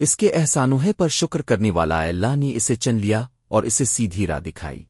اس کے احسانوہے پر شکر کرنے والا اللہ نے اسے چن لیا اور اسے سیدھی راہ دکھائی۔